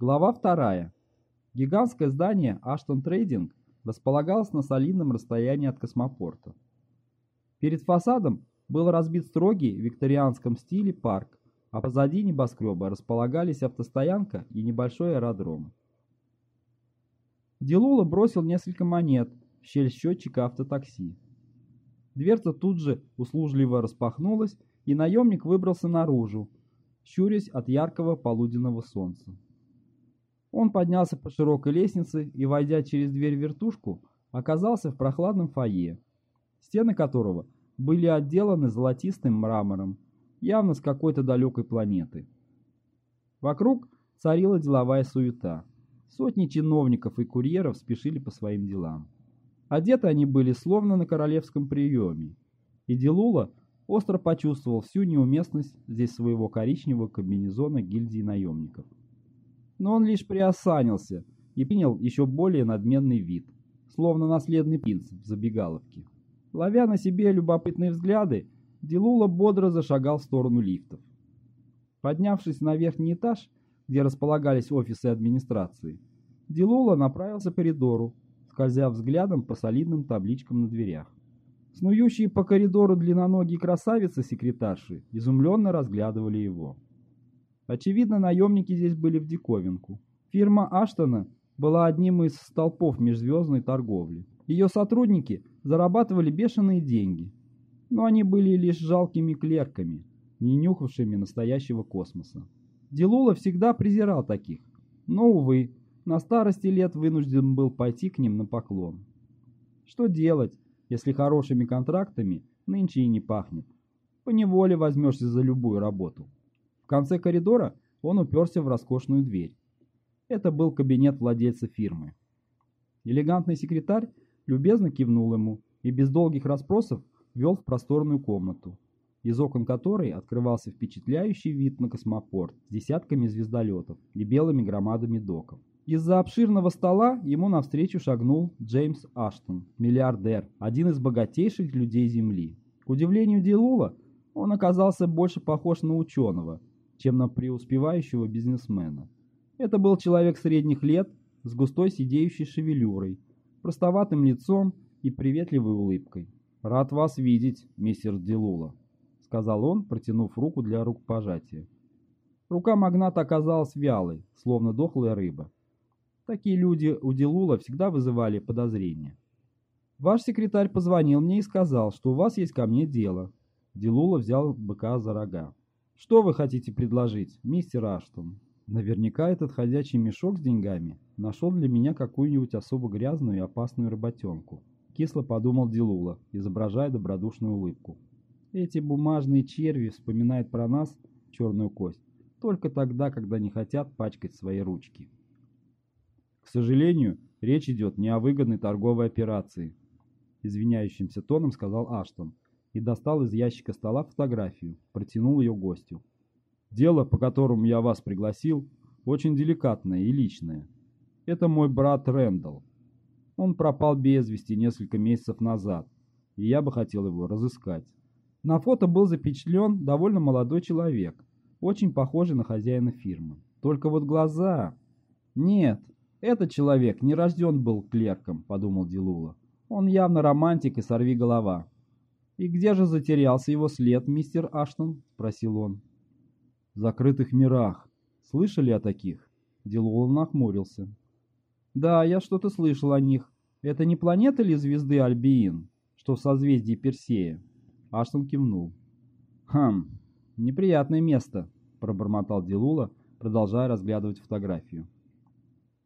Глава вторая. Гигантское здание Аштон Трейдинг располагалось на солидном расстоянии от космопорта. Перед фасадом был разбит строгий в викторианском стиле парк, а позади небоскреба располагались автостоянка и небольшой аэродром. Делула бросил несколько монет в щель счетчика автотакси. Дверца тут же услужливо распахнулась, и наемник выбрался наружу, щурясь от яркого полуденного солнца. Он поднялся по широкой лестнице и, войдя через дверь-вертушку, оказался в прохладном фойе, стены которого были отделаны золотистым мрамором, явно с какой-то далекой планеты. Вокруг царила деловая суета. Сотни чиновников и курьеров спешили по своим делам. Одеты они были словно на королевском приеме, и Делула остро почувствовал всю неуместность здесь своего коричневого комбинезона гильдии наемников но он лишь приосанился и принял еще более надменный вид, словно наследный принц в забегаловке. Ловя на себе любопытные взгляды, Дилула бодро зашагал в сторону лифтов. Поднявшись на верхний этаж, где располагались офисы администрации, Дилула направился по коридору, скользя взглядом по солидным табличкам на дверях. Снующие по коридору длинноногие красавицы-секретарши изумленно разглядывали его. Очевидно, наемники здесь были в диковинку. Фирма Аштона была одним из столпов межзвездной торговли. Ее сотрудники зарабатывали бешеные деньги, но они были лишь жалкими клерками, не нюхавшими настоящего космоса. Делула всегда презирал таких, но, увы, на старости лет вынужден был пойти к ним на поклон. Что делать, если хорошими контрактами нынче и не пахнет? Поневоле возьмешься за любую работу конце коридора он уперся в роскошную дверь. Это был кабинет владельца фирмы. Элегантный секретарь любезно кивнул ему и без долгих расспросов вел в просторную комнату, из окон которой открывался впечатляющий вид на космопорт с десятками звездолетов и белыми громадами доков. Из-за обширного стола ему навстречу шагнул Джеймс Аштон, миллиардер, один из богатейших людей Земли. К удивлению Дилула, он оказался больше похож на ученого, чем на преуспевающего бизнесмена. Это был человек средних лет с густой сидеющей шевелюрой, простоватым лицом и приветливой улыбкой. «Рад вас видеть, мистер Делула», — сказал он, протянув руку для рукопожатия. Рука магната оказалась вялой, словно дохлая рыба. Такие люди у Делула всегда вызывали подозрения. «Ваш секретарь позвонил мне и сказал, что у вас есть ко мне дело». Делула взял быка за рога. Что вы хотите предложить, мистер Аштон? Наверняка этот ходячий мешок с деньгами нашел для меня какую-нибудь особо грязную и опасную работенку. Кисло подумал Дилула, изображая добродушную улыбку. Эти бумажные черви вспоминают про нас, черную кость, только тогда, когда не хотят пачкать свои ручки. К сожалению, речь идет не о выгодной торговой операции, извиняющимся тоном сказал Аштон, и достал из ящика стола фотографию, протянул ее гостю. «Дело, по которому я вас пригласил, очень деликатное и личное. Это мой брат Рэндалл. Он пропал без вести несколько месяцев назад, и я бы хотел его разыскать». На фото был запечатлен довольно молодой человек, очень похожий на хозяина фирмы. Только вот глаза... Нет, этот человек не рожден был клерком, подумал Дилула. Он явно романтик и сорви голова. «И где же затерялся его след, мистер Аштон?» — спросил он. «В закрытых мирах. Слышали о таких?» Дилуэлл нахмурился. «Да, я что-то слышал о них. Это не планета ли звезды Альбиин, что в созвездии Персея?» Аштон кивнул. «Хм, неприятное место», — пробормотал Дилула, продолжая разглядывать фотографию.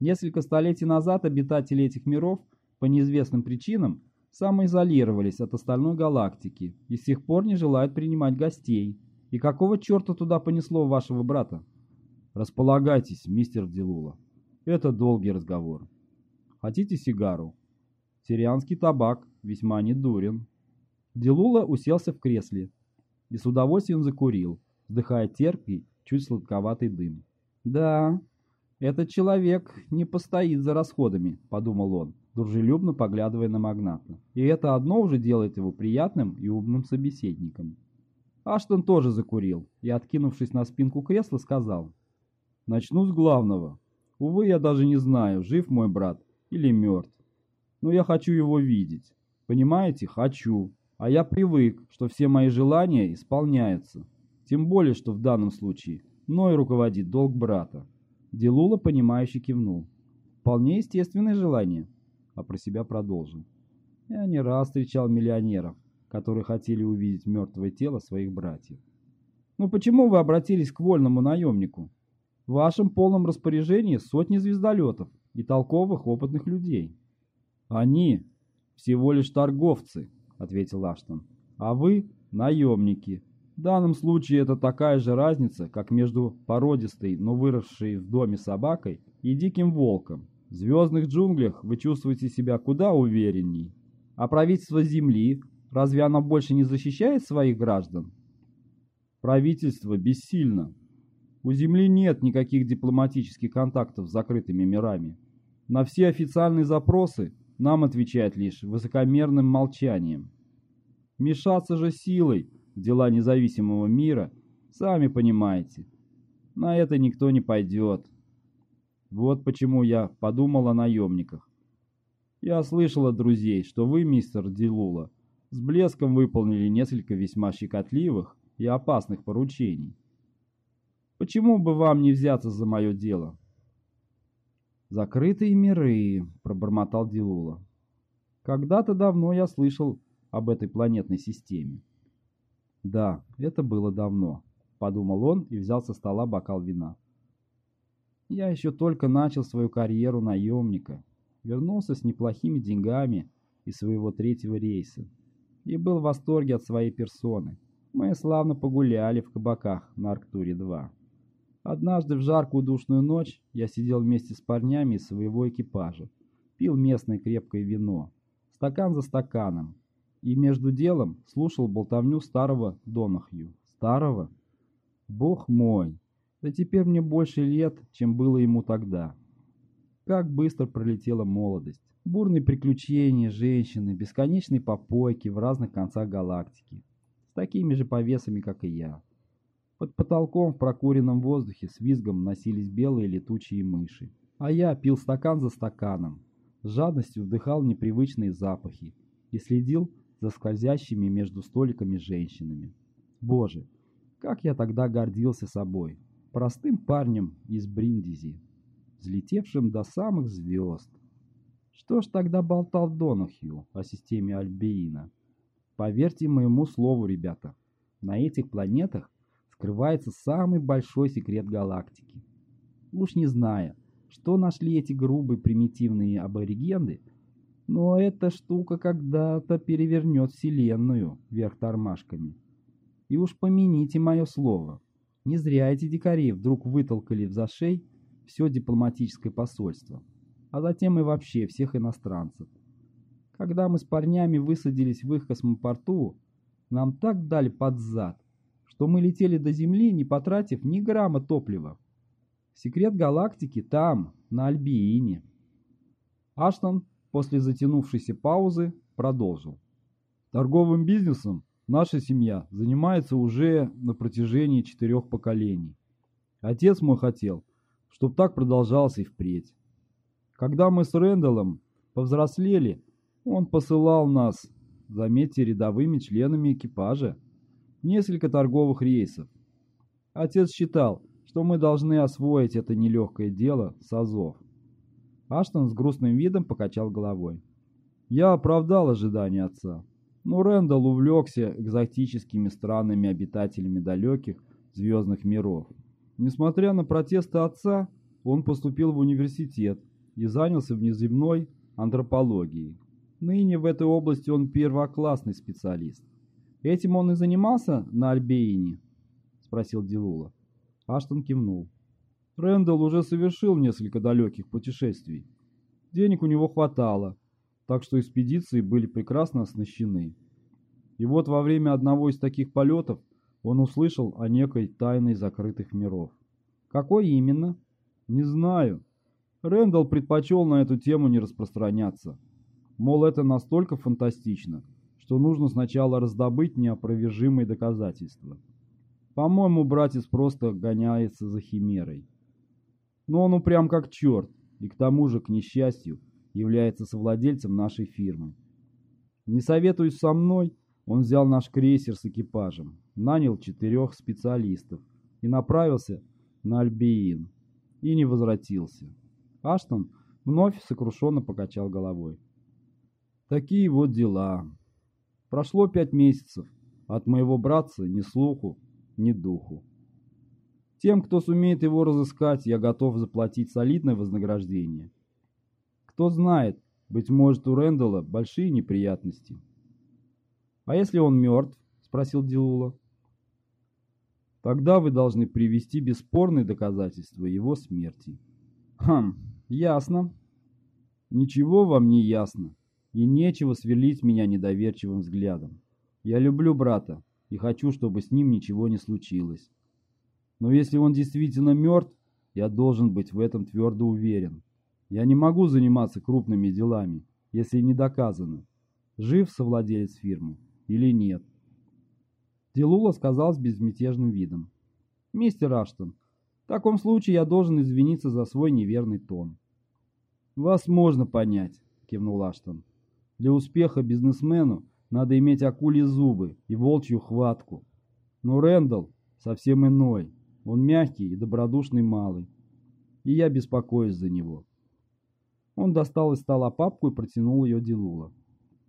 Несколько столетий назад обитатели этих миров по неизвестным причинам самоизолировались от остальной галактики и с тех пор не желают принимать гостей. И какого черта туда понесло вашего брата? Располагайтесь, мистер Делула. Это долгий разговор. Хотите сигару? Сирианский табак весьма недурен. Делула уселся в кресле и с удовольствием закурил, вдыхая терпкий, чуть сладковатый дым. «Да, этот человек не постоит за расходами», — подумал он дружелюбно поглядывая на магната. И это одно уже делает его приятным и умным собеседником. Аштон тоже закурил и, откинувшись на спинку кресла, сказал. «Начну с главного. Увы, я даже не знаю, жив мой брат или мертв. Но я хочу его видеть. Понимаете, хочу. А я привык, что все мои желания исполняются. Тем более, что в данном случае мной руководит долг брата. Делула, понимающе кивнул. Вполне естественное желание, а про себя продолжил. Я не раз встречал миллионеров, которые хотели увидеть мертвое тело своих братьев. «Ну почему вы обратились к вольному наемнику? В вашем полном распоряжении сотни звездолетов и толковых опытных людей». «Они всего лишь торговцы», — ответил Аштон. «А вы — наемники. В данном случае это такая же разница, как между породистой, но выросшей в доме собакой и диким волком. В звездных джунглях вы чувствуете себя куда уверенней. А правительство Земли, разве оно больше не защищает своих граждан? Правительство бессильно. У Земли нет никаких дипломатических контактов с закрытыми мирами. На все официальные запросы нам отвечает лишь высокомерным молчанием. Мешаться же силой в дела независимого мира, сами понимаете, на это никто не пойдет. Вот почему я подумал о наемниках. Я слышал от друзей, что вы, мистер Дилула, с блеском выполнили несколько весьма щекотливых и опасных поручений. Почему бы вам не взяться за мое дело? «Закрытые миры», — пробормотал Дилула. «Когда-то давно я слышал об этой планетной системе». «Да, это было давно», — подумал он и взял со стола бокал вина. «Я еще только начал свою карьеру наемника, вернулся с неплохими деньгами из своего третьего рейса и был в восторге от своей персоны. Мы славно погуляли в кабаках на Арктуре-2. Однажды в жаркую душную ночь я сидел вместе с парнями из своего экипажа, пил местное крепкое вино, стакан за стаканом, и между делом слушал болтовню старого Донахью. Старого? Бог мой! Да теперь мне больше лет, чем было ему тогда. Как быстро пролетела молодость. Бурные приключения, женщины, бесконечные попойки в разных концах галактики. С такими же повесами, как и я. Под потолком в прокуренном воздухе с визгом носились белые летучие мыши. А я пил стакан за стаканом, с жадностью вдыхал непривычные запахи и следил за скользящими между столиками женщинами. Боже, как я тогда гордился собой, простым парнем из Бриндизи, взлетевшим до самых звезд. Что ж тогда болтал Донахью о системе Альбеина? Поверьте моему слову, ребята, на этих планетах скрывается самый большой секрет галактики. Уж не зная, что нашли эти грубые примитивные аборигенды, но эта штука когда-то перевернет Вселенную вверх тормашками. И уж помяните мое слово, не зря эти дикари вдруг вытолкали в зашей все дипломатическое посольство, а затем и вообще всех иностранцев. Когда мы с парнями высадились в их космопорту, нам так дали под зад, что мы летели до Земли, не потратив ни грамма топлива. Секрет галактики там, на Альбиине. Аштон после затянувшейся паузы продолжил. Торговым бизнесом наша семья занимается уже на протяжении четырех поколений. Отец мой хотел, чтобы так продолжалось и впредь. Когда мы с Рэндаллом повзрослели, он посылал нас, заметьте, рядовыми членами экипажа несколько торговых рейсов. Отец считал, что мы должны освоить это нелегкое дело с Азов. Аштон с грустным видом покачал головой. Я оправдал ожидания отца, но Рэндалл увлекся экзотическими странными обитателями далеких звездных миров. Несмотря на протесты отца, он поступил в университет и занялся внеземной антропологией. Ныне в этой области он первоклассный специалист. Этим он и занимался на Альбеине? Спросил Дилула. Аштон кивнул. Рэндалл уже совершил несколько далеких путешествий. Денег у него хватало, так что экспедиции были прекрасно оснащены. И вот во время одного из таких полетов он услышал о некой тайной закрытых миров. Какой именно? Не знаю. Рэндалл предпочел на эту тему не распространяться. Мол, это настолько фантастично, что нужно сначала раздобыть неопровержимые доказательства. По-моему, братец просто гоняется за химерой. Но он упрям как черт, и к тому же, к несчастью, является совладельцем нашей фирмы. Не советуясь со мной, он взял наш крейсер с экипажем, нанял четырех специалистов и направился на Альбиин, и не возвратился. Аштон вновь сокрушенно покачал головой. Такие вот дела. Прошло пять месяцев. От моего братца ни слуху, ни духу. Тем, кто сумеет его разыскать, я готов заплатить солидное вознаграждение. Кто знает, быть может, у Рэндалла большие неприятности. «А если он мертв?» — спросил Дилула. «Тогда вы должны привести бесспорные доказательства его смерти». «Хм, ясно. Ничего вам не ясно, и нечего сверлить меня недоверчивым взглядом. Я люблю брата и хочу, чтобы с ним ничего не случилось. Но если он действительно мертв, я должен быть в этом твердо уверен. Я не могу заниматься крупными делами, если не доказано, жив совладелец фирмы или нет. Делула сказал с безмятежным видом. «Мистер Аштон, в таком случае я должен извиниться за свой неверный тон». «Вас можно понять», — кивнул Аштон. «Для успеха бизнесмену надо иметь акульи зубы и волчью хватку. Но Рэндалл совсем иной. Он мягкий и добродушный малый. И я беспокоюсь за него. Он достал из стола папку и протянул ее Дилула.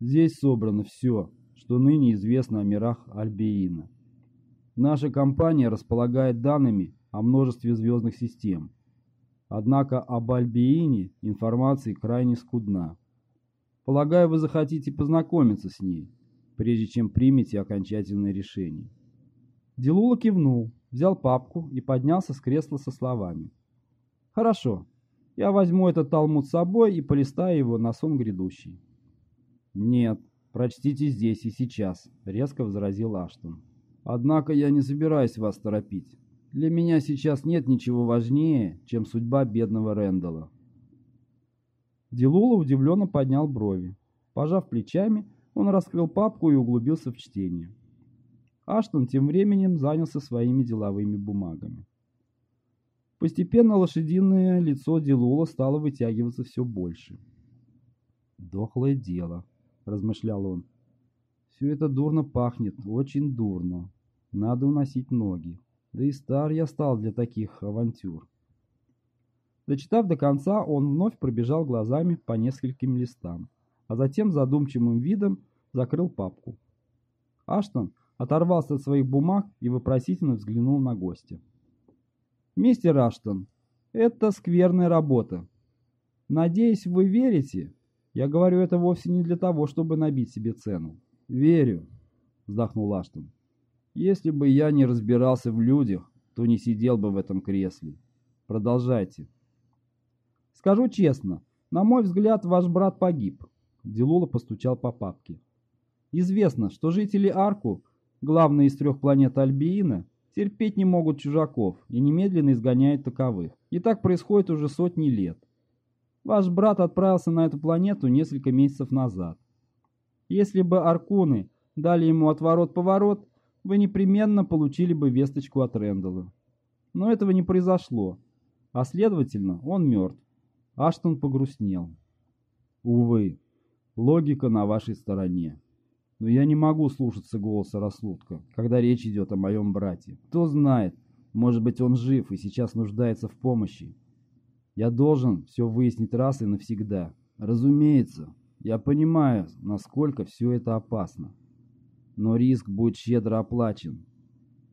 Здесь собрано все, что ныне известно о мирах Альбиина. Наша компания располагает данными о множестве звездных систем. Однако об Альбиине информации крайне скудна. Полагаю, вы захотите познакомиться с ней, прежде чем примете окончательное решение. Дилула кивнул, взял папку и поднялся с кресла со словами. «Хорошо, я возьму этот талмуд с собой и полистаю его на сон грядущий». «Нет, прочтите здесь и сейчас», — резко возразил Аштон. «Однако я не собираюсь вас торопить. Для меня сейчас нет ничего важнее, чем судьба бедного Рэндалла». Дилула удивленно поднял брови. Пожав плечами, он раскрыл папку и углубился в чтение. Аштон тем временем занялся своими деловыми бумагами. Постепенно лошадиное лицо Дилула стало вытягиваться все больше. «Дохлое дело», — размышлял он. «Все это дурно пахнет, очень дурно. Надо уносить ноги. Да и стар я стал для таких авантюр». Дочитав до конца, он вновь пробежал глазами по нескольким листам, а затем задумчивым видом закрыл папку. Аштон оторвался от своих бумаг и вопросительно взглянул на гостя. «Мистер Аштон, это скверная работа. Надеюсь, вы верите? Я говорю это вовсе не для того, чтобы набить себе цену». «Верю», — вздохнул Аштон. «Если бы я не разбирался в людях, то не сидел бы в этом кресле. Продолжайте». «Скажу честно, на мой взгляд, ваш брат погиб», — Дилула постучал по папке. «Известно, что жители Арку, главные из трех планет Альбиина, терпеть не могут чужаков и немедленно изгоняют таковых. И так происходит уже сотни лет. Ваш брат отправился на эту планету несколько месяцев назад. Если бы Аркуны дали ему отворот-поворот, вы непременно получили бы весточку от Рэндалла. Но этого не произошло, а следовательно, он мертв. Аштон погрустнел. Увы, логика на вашей стороне. Но я не могу слушаться голоса рассудка, когда речь идет о моем брате. Кто знает, может быть он жив и сейчас нуждается в помощи. Я должен все выяснить раз и навсегда. Разумеется, я понимаю, насколько все это опасно. Но риск будет щедро оплачен.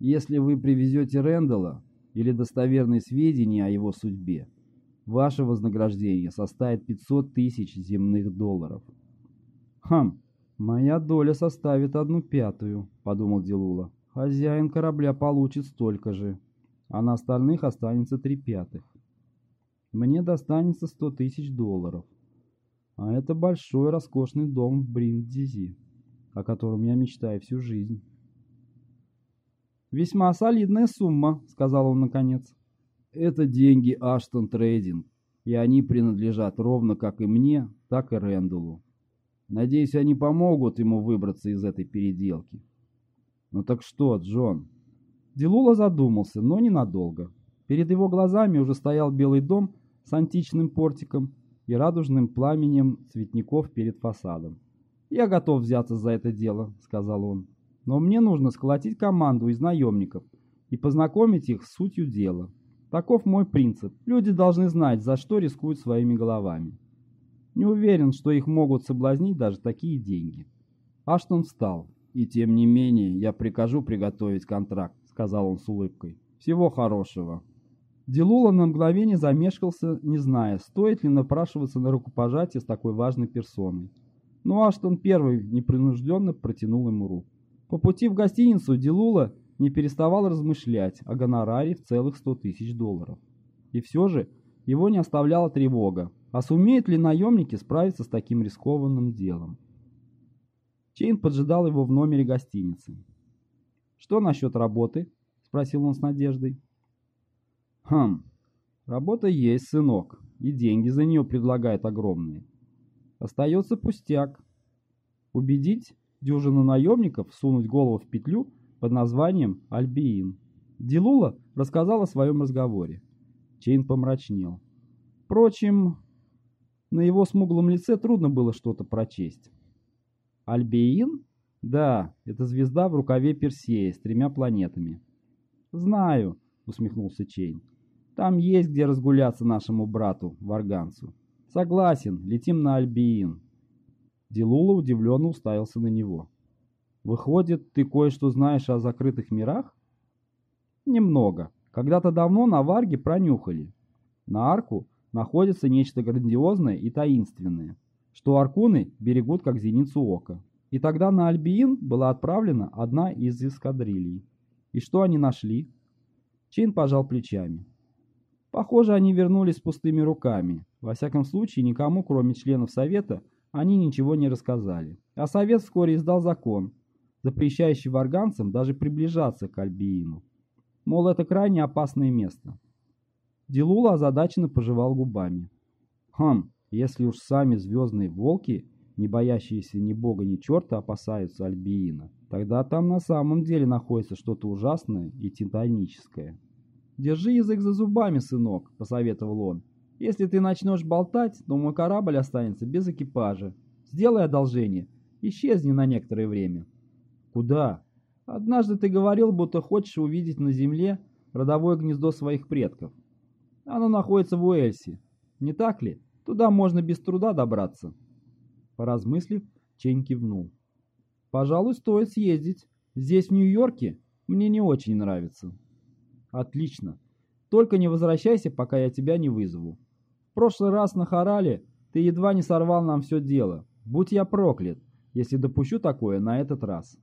Если вы привезете Рэндалла или достоверные сведения о его судьбе, ваше вознаграждение составит 500 тысяч земных долларов. Хм, «Моя доля составит одну пятую», — подумал Дилула. «Хозяин корабля получит столько же, а на остальных останется три пятых. Мне достанется сто тысяч долларов. А это большой роскошный дом в Бриндизи, о котором я мечтаю всю жизнь». «Весьма солидная сумма», — сказал он наконец. «Это деньги Аштон Трейдинг, и они принадлежат ровно как и мне, так и Рэндаллу. Надеюсь, они помогут ему выбраться из этой переделки. Ну так что, Джон? Делула задумался, но ненадолго. Перед его глазами уже стоял белый дом с античным портиком и радужным пламенем цветников перед фасадом. «Я готов взяться за это дело», — сказал он. «Но мне нужно сколотить команду из наемников и познакомить их с сутью дела. Таков мой принцип. Люди должны знать, за что рискуют своими головами. Не уверен, что их могут соблазнить даже такие деньги». Аштон встал. «И тем не менее, я прикажу приготовить контракт», — сказал он с улыбкой. «Всего хорошего». Делула на мгновение замешкался, не зная, стоит ли напрашиваться на рукопожатие с такой важной персоной. Но Аштон первый непринужденно протянул ему руку. По пути в гостиницу Делула не переставал размышлять о гонораре в целых сто тысяч долларов. И все же его не оставляла тревога, а сумеют ли наемники справиться с таким рискованным делом. Чейн поджидал его в номере гостиницы. «Что насчет работы?» — спросил он с надеждой. Хм, работа есть, сынок, и деньги за нее предлагают огромные. Остается пустяк. Убедить дюжину наемников сунуть голову в петлю под названием Альбиин. Дилула рассказал о своем разговоре. Чейн помрачнел. Впрочем, на его смуглом лице трудно было что-то прочесть. Альбиин? Да, это звезда в рукаве Персея с тремя планетами. Знаю, усмехнулся Чейн. Там есть где разгуляться нашему брату, Варганцу. Согласен, летим на Альбиин. Дилула удивленно уставился на него. Выходит, ты кое-что знаешь о закрытых мирах? Немного. Когда-то давно на Варге пронюхали. На Арку находится нечто грандиозное и таинственное, что аркуны берегут как зеницу ока. И тогда на Альбиин была отправлена одна из эскадрилий. И что они нашли? Чин пожал плечами. Похоже, они вернулись с пустыми руками. Во всяком случае, никому, кроме членов Совета, они ничего не рассказали. А Совет вскоре издал закон, запрещающий варганцам даже приближаться к Альбиину. Мол, это крайне опасное место. Дилула озадаченно пожевал губами. Хм, если уж сами звездные волки, не боящиеся ни бога, ни черта, опасаются Альбиина, тогда там на самом деле находится что-то ужасное и титаническое. «Держи язык за зубами, сынок», — посоветовал он. «Если ты начнешь болтать, то мой корабль останется без экипажа. Сделай одолжение. Исчезни на некоторое время». «Куда?» «Однажды ты говорил, будто хочешь увидеть на Земле родовое гнездо своих предков. Оно находится в Уэльсе. Не так ли? Туда можно без труда добраться». Поразмыслив, Чейн кивнул. «Пожалуй, стоит съездить. Здесь, в Нью-Йорке, мне не очень нравится». Отлично. Только не возвращайся, пока я тебя не вызову. В прошлый раз на Харале ты едва не сорвал нам все дело. Будь я проклят, если допущу такое на этот раз.